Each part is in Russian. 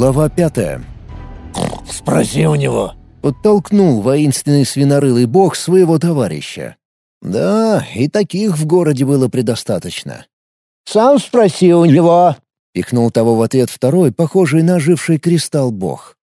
Глава пятая. «Спроси у него», — подтолкнул воинственный свинорылый бог своего товарища. Да, и таких в городе было предостаточно. «Сам спроси у него», — пихнул того в ответ второй, похожий на оживший кристалл бог.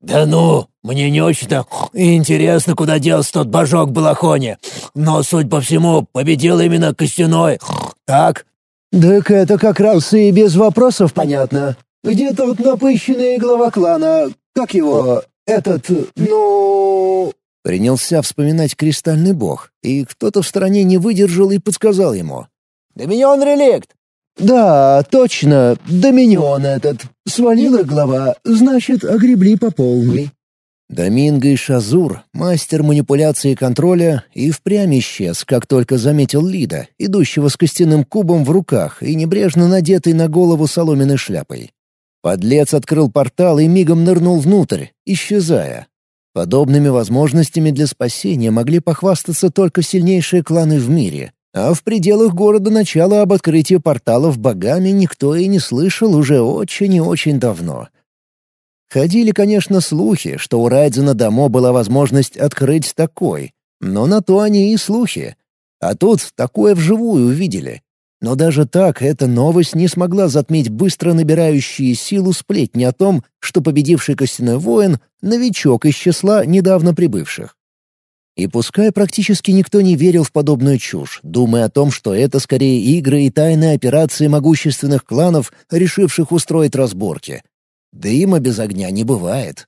«Да ну, мне не очень-то интересно, куда делся тот божок в балахоне. Но, судя по всему, победил именно Костяной. Так?» «Так это как раз и без вопросов понятно. Где тот напыщенный глава клана? Как его? Этот, ну...» Принялся вспоминать кристальный бог, и кто-то в стороне не выдержал и подсказал ему. «Доминион Реликт!» «Да, точно, Доминион этот. Свалила глава, значит, огребли по полной». Доминго и Шазур, мастер манипуляции и контроля, и впрямь исчез, как только заметил Лида, идущего с костяным кубом в руках и небрежно надетой на голову соломенной шляпой. Подлец открыл портал и мигом нырнул внутрь, исчезая. Подобными возможностями для спасения могли похвастаться только сильнейшие кланы в мире, а в пределах города начала об открытии порталов богами никто и не слышал уже очень и очень давно. Ходили, конечно, слухи, что у Райдзена Дамо была возможность открыть такой, но на то они и слухи. А тут такое вживую увидели. Но даже так эта новость не смогла затмить быстро набирающие силу сплетни о том, что победивший костяной воин — новичок из числа недавно прибывших. И пускай практически никто не верил в подобную чушь, думая о том, что это скорее игры и тайные операции могущественных кланов, решивших устроить разборки. Дыма без огня не бывает.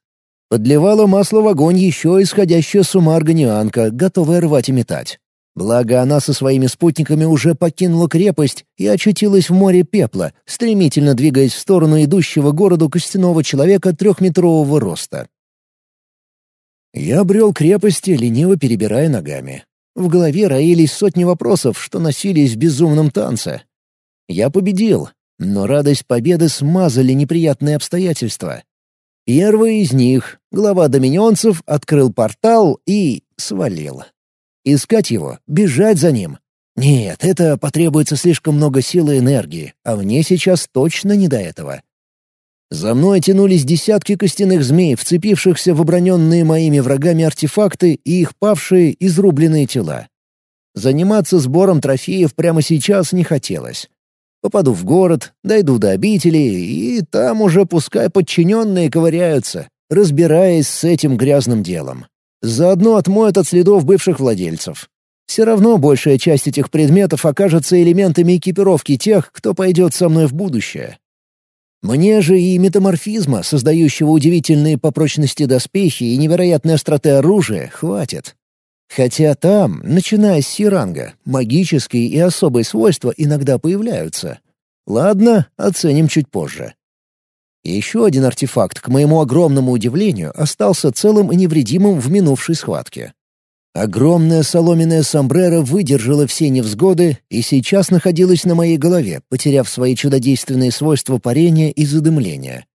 Подливала масло в огонь еще исходящая с ума органианка, готовая рвать и метать. Благо, она со своими спутниками уже покинула крепость и очутилась в море пепла, стремительно двигаясь в сторону идущего городу костяного человека трехметрового роста. Я брел крепости, лениво перебирая ногами. В голове роились сотни вопросов, что носились в безумном танце. Я победил, но радость победы смазали неприятные обстоятельства. Первый из них, глава доминионцев, открыл портал и свалил. Искать его, бежать за ним. Нет, это потребуется слишком много сил и энергии, а мне сейчас точно не до этого. За мной тянулись десятки костяных змей, вцепившихся в оброненные моими врагами артефакты и их павшие, изрубленные тела. Заниматься сбором трофеев прямо сейчас не хотелось. Попаду в город, дойду до обители, и там уже пускай подчиненные ковыряются, разбираясь с этим грязным делом. Заодно отмоют от следов бывших владельцев. Все равно большая часть этих предметов окажется элементами экипировки тех, кто пойдет со мной в будущее. Мне же и метаморфизма, создающего удивительные по прочности доспехи и невероятной остроты оружия, хватит. Хотя там, начиная с Сиранга, магические и особые свойства иногда появляются. Ладно, оценим чуть позже. Еще один артефакт, к моему огромному удивлению, остался целым и невредимым в минувшей схватке. Огромная соломенная сомбреро выдержала все невзгоды и сейчас находилась на моей голове, потеряв свои чудодейственные свойства парения и задымления.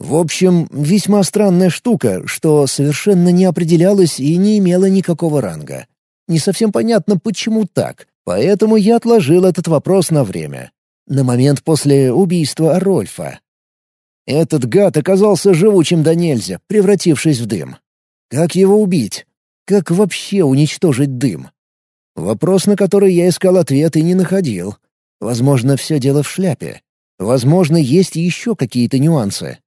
В общем, весьма странная штука, что совершенно не определялась и не имела никакого ранга. Не совсем понятно, почему так, поэтому я отложил этот вопрос на время. На момент после убийства Арольфа. Этот гад оказался живучим до нельзя, превратившись в дым. Как его убить? Как вообще уничтожить дым? Вопрос, на который я искал ответ и не находил. Возможно, все дело в шляпе. Возможно, есть еще какие-то нюансы.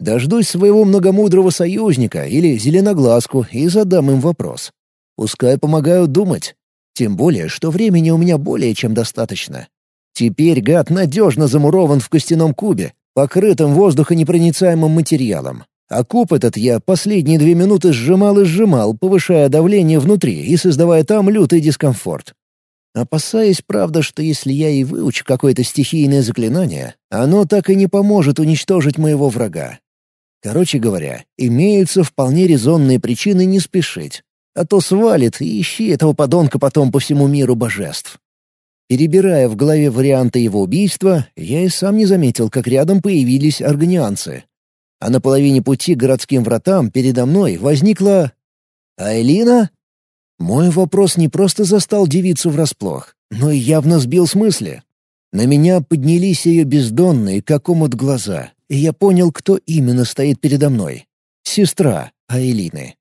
Дождусь своего многомудрого союзника или зеленоглазку и задам им вопрос. Пускай помогают думать. Тем более, что времени у меня более чем достаточно. Теперь гад надежно замурован в костяном кубе, покрытым воздухонепроницаемым материалом. А куб этот я последние две минуты сжимал и сжимал, повышая давление внутри и создавая там лютый дискомфорт. Опасаясь, правда, что если я и выучу какое-то стихийное заклинание, оно так и не поможет уничтожить моего врага. Короче говоря, имеются вполне резонные причины не спешить, а то свалит и ищи этого подонка потом по всему миру божеств. Перебирая в голове варианты его убийства, я и сам не заметил, как рядом появились органианцы. А на половине пути к городским вратам передо мной возникла... «Айлина?» Мой вопрос не просто застал девицу врасплох, но и явно сбил с мысли. На меня поднялись ее бездонные, как омут, глаза, и я понял, кто именно стоит передо мной. Сестра Аэлины.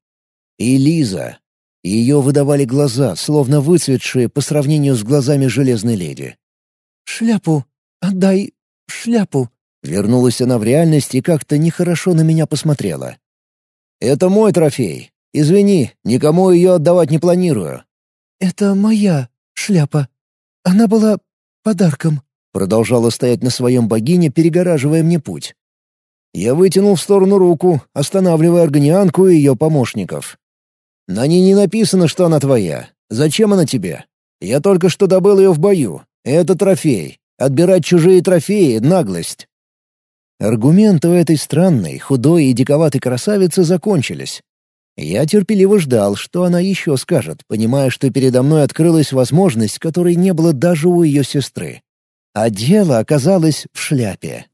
Элиза. Ее выдавали глаза, словно выцветшие по сравнению с глазами Железной Леди. «Шляпу! Отдай шляпу!» Вернулась она в реальность и как-то нехорошо на меня посмотрела. «Это мой трофей. Извини, никому ее отдавать не планирую». «Это моя шляпа. Она была подарком», — продолжала стоять на своем богине, перегораживая мне путь. Я вытянул в сторону руку, останавливая органианку и ее помощников. «На ней не написано, что она твоя. Зачем она тебе? Я только что добыл ее в бою. Это трофей. Отбирать чужие трофеи — наглость». Аргументы у этой странной, худой и диковатой красавицы закончились. Я терпеливо ждал, что она еще скажет, понимая, что передо мной открылась возможность, которой не было даже у ее сестры. А дело оказалось в шляпе.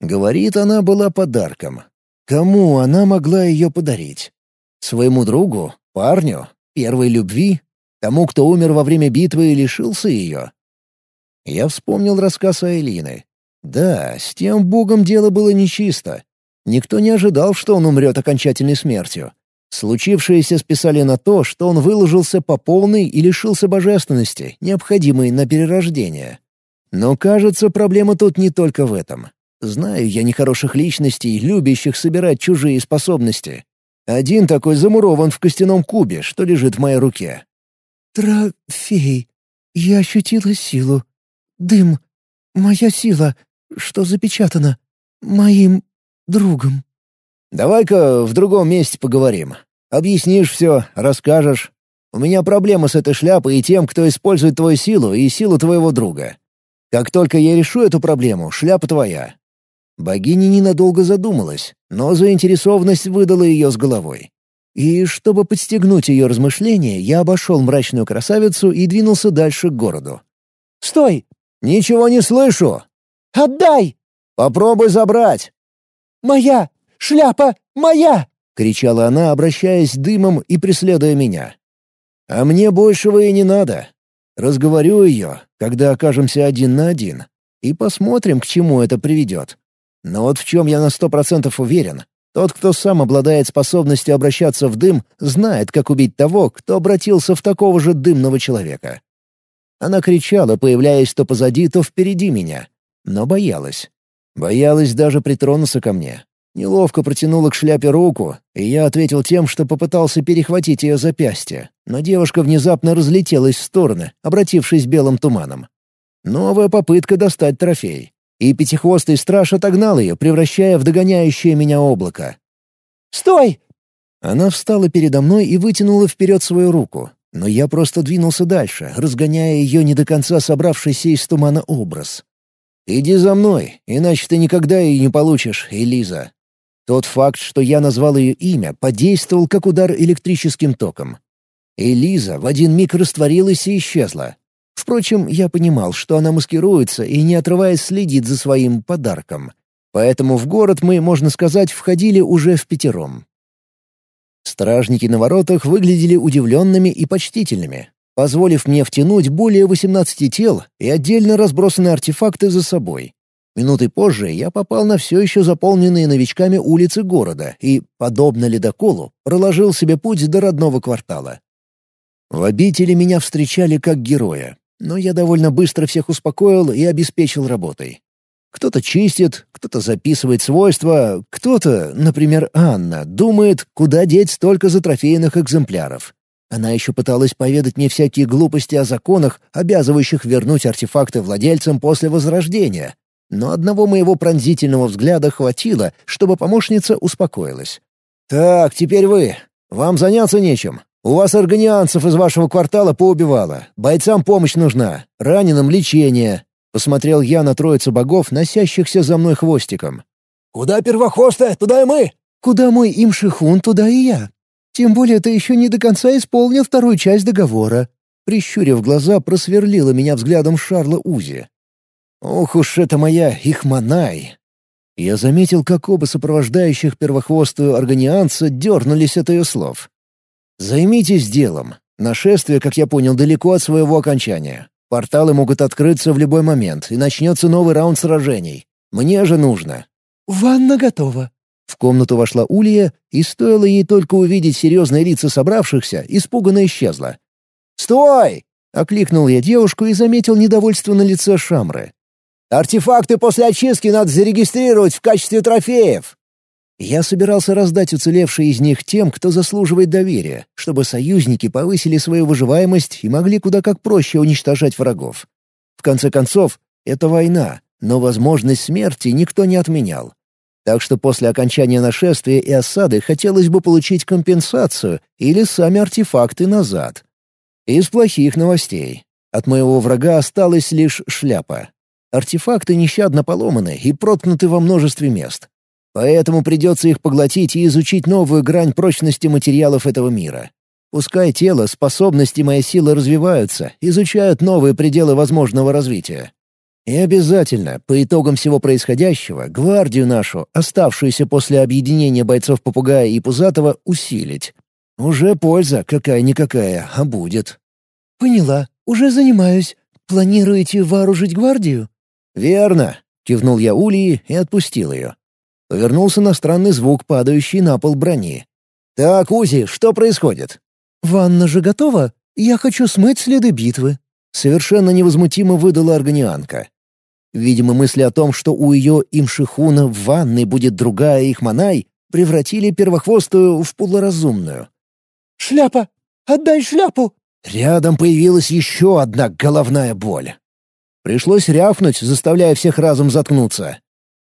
Говорит, она была подарком. Кому она могла ее подарить? Своему другу? Парню? Первой любви? Тому, кто умер во время битвы и лишился ее? Я вспомнил рассказ Айлины. Да, с тем богом дело было нечисто. Никто не ожидал, что он умрет окончательной смертью. Случившееся списали на то, что он выложился по полной и лишился божественности, необходимой на перерождение. Но, кажется, проблема тут не только в этом. Знаю я нехороших личностей, любящих собирать чужие способности. Один такой замурован в костяном кубе, что лежит в моей руке. «Трофей. Я ощутила силу. Дым. Моя сила, что запечатана. Моим другом». «Давай-ка в другом месте поговорим. Объяснишь все, расскажешь. У меня проблема с этой шляпой и тем, кто использует твою силу и силу твоего друга. Как только я решу эту проблему, шляпа твоя». Богиня ненадолго задумалась, но заинтересованность выдала ее с головой. И чтобы подстегнуть ее размышления, я обошел мрачную красавицу и двинулся дальше к городу. «Стой! Ничего не слышу!» «Отдай!» «Попробуй забрать!» «Моя! Шляпа моя!» — кричала она, обращаясь дымом и преследуя меня. «А мне большего и не надо. Разговорю ее, когда окажемся один на один, и посмотрим, к чему это приведет. Но вот в чем я на сто процентов уверен. Тот, кто сам обладает способностью обращаться в дым, знает, как убить того, кто обратился в такого же дымного человека. Она кричала, появляясь то позади, то впереди меня, но боялась. Боялась даже притронуться ко мне, Неловко протянула к шляпе руку, и я ответил тем, что попытался перехватить ее запястье, но девушка внезапно разлетелась в стороны, обратившись белым туманом. Новая попытка достать трофей. И пятихвостый страж отогнал ее, превращая в догоняющее меня облако. «Стой!» Она встала передо мной и вытянула вперед свою руку, но я просто двинулся дальше, разгоняя ее не до конца собравшийся из тумана образ. «Иди за мной, иначе ты никогда ее не получишь, Элиза», тот факт, что я назвал ее имя, подействовал как удар электрическим током. Элиза в один миг растворилась и исчезла. Впрочем, я понимал, что она маскируется и, не отрываясь, следит за своим подарком. Поэтому в город мы, можно сказать, входили уже в пятером. Стражники на воротах выглядели удивленными и почтительными, позволив мне втянуть более 18 тел и отдельно разбросанные артефакты за собой. Минуты позже я попал на все еще заполненные новичками улицы города и, подобно ледоколу, проложил себе путь до родного квартала. В обители меня встречали как героя, но я довольно быстро всех успокоил и обеспечил работой. Кто-то чистит, кто-то записывает свойства, кто-то, например, Анна, думает, куда деть столько затрофейных экземпляров. Она еще пыталась поведать мне всякие глупости о законах, обязывающих вернуть артефакты владельцам после возрождения, но одного моего пронзительного взгляда хватило, чтобы помощница успокоилась. «Так, теперь вы. Вам заняться нечем. У вас органианцев из вашего квартала поубивало. Бойцам помощь нужна. Раненым лечение». Посмотрел я на троицу богов, носящихся за мной хвостиком. «Куда первохвостая, туда и мы!» «Куда мой имшихун, туда и я. Тем более ты еще не до конца исполнил вторую часть договора». Прищурив глаза, просверлила меня взглядом Шарла Узи. Ох уж это моя Ихманай! Я заметил, как оба сопровождающих первохвостую органианца дернулись от ее слов. «Займитесь делом. Нашествие, как я понял, далеко от своего окончания. Порталы могут открыться в любой момент, и начнется новый раунд сражений. Мне же нужно». «Ванна готова». В комнату вошла Улья, и стоило ей только увидеть серьезные лица собравшихся, испуганно исчезла. «Стой!» — окликнул я девушку и заметил недовольство на лице Шамры. «Артефакты после очистки надо зарегистрировать в качестве трофеев!» Я собирался раздать уцелевшие из них тем, кто заслуживает доверия, чтобы союзники повысили свою выживаемость и могли куда как проще уничтожать врагов. В конце концов, это война, но возможность смерти никто не отменял. Так что после окончания нашествия и осады хотелось бы получить компенсацию или сами артефакты назад. Из плохих новостей. От моего врага осталась лишь шляпа. Артефакты нещадно поломаны и проткнуты во множестве мест. Поэтому придется их поглотить и изучить новую грань прочности материалов этого мира. Пускай тело, способности моей силы развиваются, изучают новые пределы возможного развития. И обязательно, по итогам всего происходящего, гвардию нашу, оставшуюся после объединения бойцов Попугая и Пузатого, усилить. Уже польза какая-никакая, а будет. «Поняла. Уже занимаюсь. Планируете вооружить гвардию?» «Верно», — кивнул я Улии и отпустил ее. Повернулся на странный звук, падающий на пол брони. «Так, Узи, что происходит?» «Ванна же готова? Я хочу смыть следы битвы», — совершенно невозмутимо выдала органианка. Видимо, мысли о том, что у ее имшихуна в ванной будет другая ихманай, превратили первохвостую в полуразумную. «Шляпа! Отдай шляпу!» Рядом появилась еще одна головная боль. Пришлось рявкнуть, заставляя всех разом заткнуться.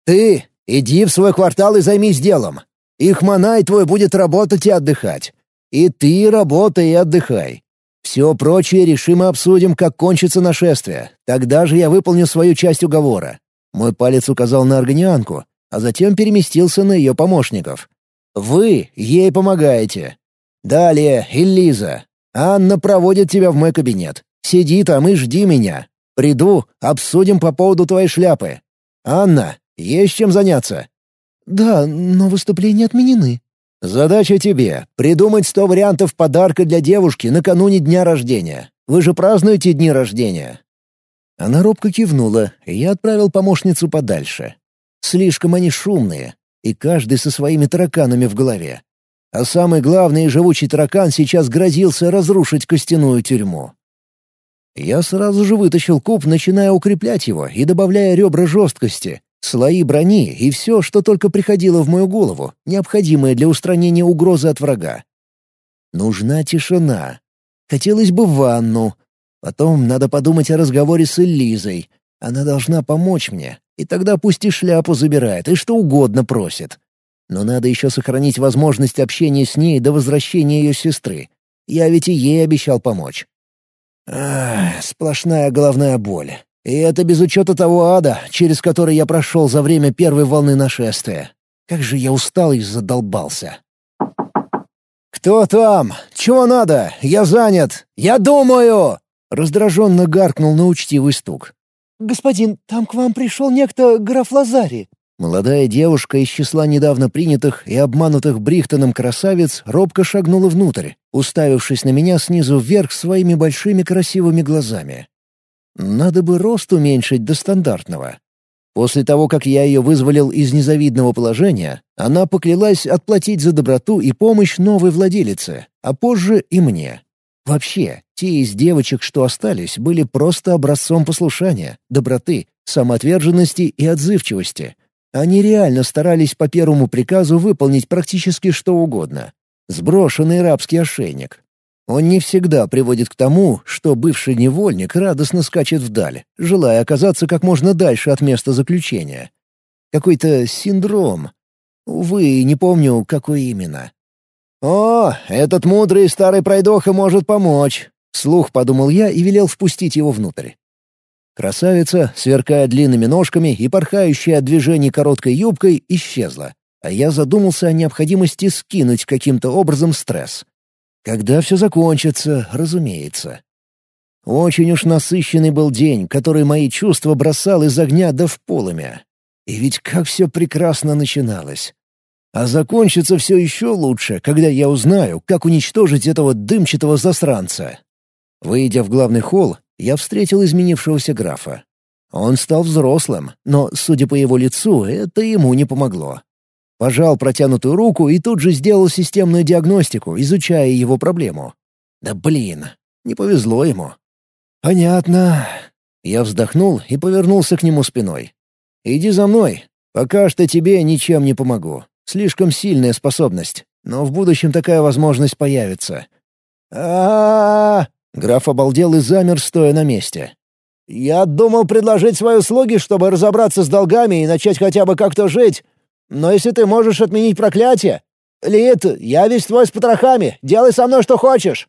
«Ты Иди в свой квартал и займись делом. Их Манай твой будет работать и отдыхать. И ты работай и отдыхай. Все прочее решимо обсудим, как кончится нашествие. Тогда же я выполню свою часть уговора». Мой палец указал на органианку, а затем переместился на ее помощников. «Вы ей помогаете. Далее, Элиза. Анна проводит тебя в мой кабинет. Сиди там и жди меня. Приду, обсудим по поводу твоей шляпы. Анна, есть чем заняться?» «Да, но выступления отменены». «Задача тебе — придумать сто вариантов подарка для девушки накануне дня рождения. Вы же празднуете дни рождения?» Она робко кивнула, и я отправил помощницу подальше. Слишком они шумные, и каждый со своими тараканами в голове. А самый главный и живучий таракан сейчас грозился разрушить костяную тюрьму. Я сразу же вытащил куб, начиная укреплять его и добавляя ребра жесткости, Слои брони и все, что только приходило в мою голову, необходимое для устранения угрозы от врага. Нужна тишина. Хотелось бы в ванну. Потом надо подумать о разговоре с Элизой. Она должна помочь мне, и тогда пусть и шляпу забирает, и что угодно просит. Но надо еще сохранить возможность общения с ней до возвращения ее сестры. Я ведь и ей обещал помочь. Ах, сплошная головная боль. И это без учета того ада, через который я прошел за время первой волны нашествия. Как же я устал и задолбался. «Кто там? Чего надо? Я занят! Я думаю!» Раздраженно гаркнул на учтивый стук. «Господин, там к вам пришел некто граф Лазари». Молодая девушка из числа недавно принятых и обманутых Брихтоном красавиц робко шагнула внутрь, уставившись на меня снизу вверх своими большими красивыми глазами. Надо бы рост уменьшить до стандартного. После того, как я ее вызволил из незавидного положения, она поклялась отплатить за доброту и помощь новой владелице, а позже и мне. Вообще, те из девочек, что остались, были просто образцом послушания, доброты, самоотверженности и отзывчивости. Они реально старались по первому приказу выполнить практически что угодно. Сброшенный рабский ошейник, он не всегда приводит к тому, что бывший невольник радостно скачет вдаль, желая оказаться как можно дальше от места заключения. Какой-то синдром. Увы, не помню, какой именно. «О, этот мудрый старый пройдоха может помочь!» — слух подумал я и велел впустить его внутрь. Красавица, сверкая длинными ножками и порхающая от движений короткой юбкой, исчезла, а я задумался о необходимости скинуть каким-то образом стресс. Когда все закончится, разумеется. Очень уж насыщенный был день, который мои чувства бросал из огня до в полымя. И ведь как все прекрасно начиналось. А закончится все еще лучше, когда я узнаю, как уничтожить этого дымчатого засранца. Выйдя в главный холл, я встретил изменившегося графа. Он стал взрослым, но, судя по его лицу, это ему не помогло. Пожал протянутую руку и тут же сделал системную диагностику, изучая его проблему. Да блин, не повезло ему. «Понятно». Я вздохнул и повернулся к нему спиной. «Иди за мной. Пока что тебе ничем не помогу. Слишком сильная способность, но в будущем такая возможность появится». А, -а, -а, Граф обалдел и замер, стоя на месте. «Я думал предложить свои услуги, чтобы разобраться с долгами и начать хотя бы как-то жить. Но если ты можешь отменить проклятие... Лид, я весь твой с потрохами, делай со мной что хочешь!»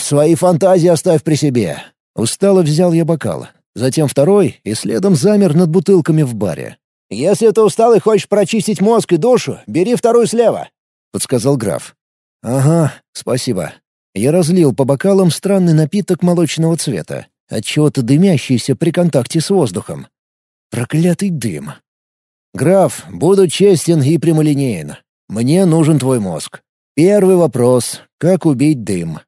«Свои фантазии оставь при себе». Устало взял я бокал. Затем второй и следом замер над бутылками в баре. «Если ты устал и хочешь прочистить мозг и душу, бери вторую слева», — подсказал граф. «Ага, спасибо». Я разлил по бокалам странный напиток молочного цвета, отчего-то дымящийся при контакте с воздухом. Проклятый дым. «Граф, буду честен и прямолинеен. Мне нужен твой мозг. Первый вопрос — как убить дым?»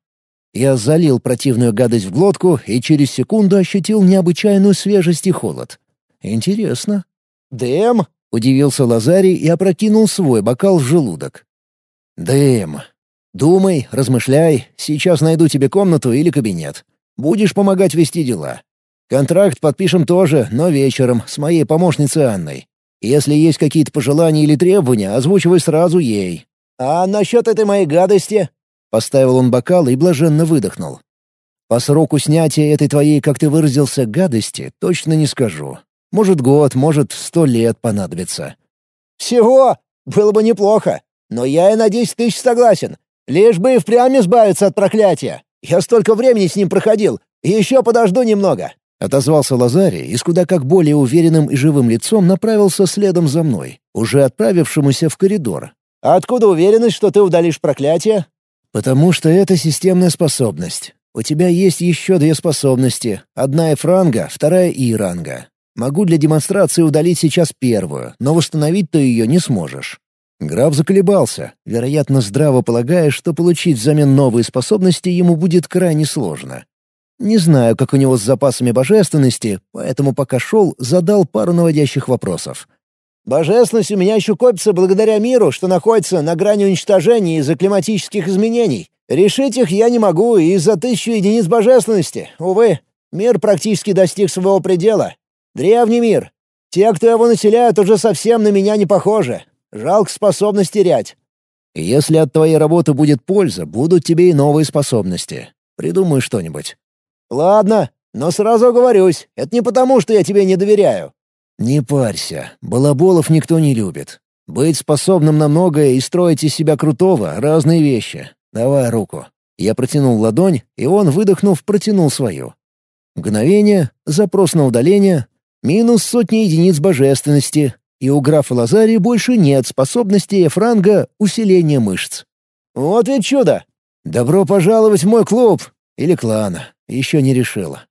Я залил противную гадость в глотку и через секунду ощутил необычайную свежесть и холод. «Интересно». «Дым?» — удивился Лазарий и опрокинул свой бокал в желудок. «Дым. Думай, размышляй. Сейчас найду тебе комнату или кабинет. Будешь помогать вести дела. Контракт подпишем тоже, но вечером, с моей помощницей Анной. Если есть какие-то пожелания или требования, озвучивай сразу ей». «А насчет этой моей гадости?» Поставил он бокал и блаженно выдохнул. «По сроку снятия этой твоей, как ты выразился, гадости, точно не скажу. Может, год, может, сто лет понадобится». «Всего? Было бы неплохо. Но я и на десять тысяч согласен. Лишь бы и впрямь избавиться от проклятия. Я столько времени с ним проходил. Еще подожду немного. Отозвался Лазарий и с куда как более уверенным и живым лицом направился следом за мной, уже отправившемуся в коридор. «А откуда уверенность, что ты удалишь проклятие?» «Потому что это системная способность. У тебя есть еще две способности. Одна F-ранга, вторая И-ранга. Могу для демонстрации удалить сейчас первую, но восстановить ты ее не сможешь». Граф заколебался, вероятно, здраво полагая, что получить взамен новые способности ему будет крайне сложно. Не знаю, как у него с запасами божественности, поэтому пока шел, задал пару наводящих вопросов. «Божественность у меня еще копится благодаря миру, что находится на грани уничтожения из-за климатических изменений. Решить их я не могу из-за тысячи единиц божественности. Увы, мир практически достиг своего предела. Древний мир. Те, кто его населяют, уже совсем на меня не похожи. Жалко способность терять». «Если от твоей работы будет польза, будут тебе и новые способности. Придумай что-нибудь». «Ладно, но сразу оговорюсь, это не потому, что я тебе не доверяю». «Не парься, балаболов никто не любит. Быть способным на многое и строить из себя крутого — разные вещи. Давай руку». Я протянул ладонь, и он, выдохнув, протянул свою. Мгновение, запрос на удаление, минус сотни единиц божественности, и у графа Лазари больше нет способности Эфранга усиления мышц. «Вот ведь чудо!» «Добро пожаловать в мой клуб!» Или клан. Еще не решила.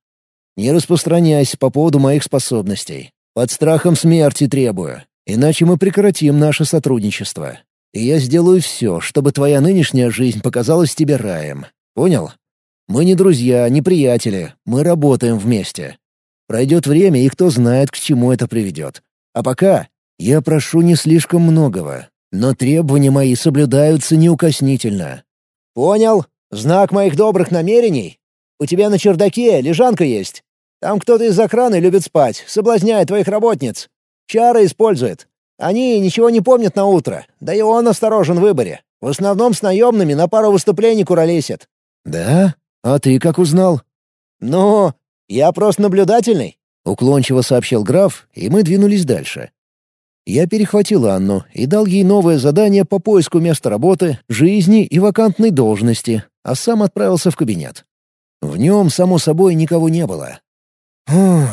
Не распространяйся по поводу моих способностей. Под страхом смерти требую. Иначе мы прекратим наше сотрудничество. И я сделаю все, чтобы твоя нынешняя жизнь показалась тебе раем. Понял? Мы не друзья, не приятели. Мы работаем вместе. Пройдет время, и кто знает, к чему это приведет. А пока я прошу не слишком многого, но требования мои соблюдаются неукоснительно. Понял. Знак моих добрых намерений. У тебя на чердаке лежанка есть. Там кто-то из охраны любит спать, соблазняет твоих работниц. Чары использует. Они ничего не помнят на утро, да и он осторожен в выборе. В основном с наемными на пару выступлений куролесит». «Да? А ты как узнал?» «Ну, я просто наблюдательный», — уклончиво сообщил граф, и мы двинулись дальше. Я перехватил Анну и дал ей новое задание по поиску места работы, жизни и вакантной должности, а сам отправился в кабинет. В нем, само собой, никого не было. «Фух,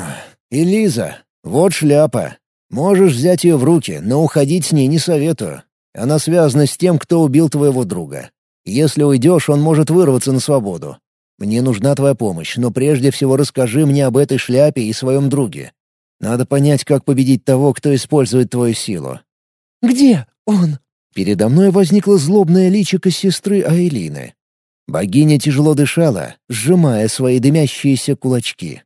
Элиза, вот шляпа. Можешь взять ее в руки, но уходить с ней не советую. Она связана с тем, кто убил твоего друга. Если уйдешь, он может вырваться на свободу. Мне нужна твоя помощь, но прежде всего расскажи мне об этой шляпе и своем друге. Надо понять, как победить того, кто использует твою силу». «Где он?» Передо мной возникла злобная личико сестры Айлины. Богиня тяжело дышала, сжимая свои дымящиеся кулачки.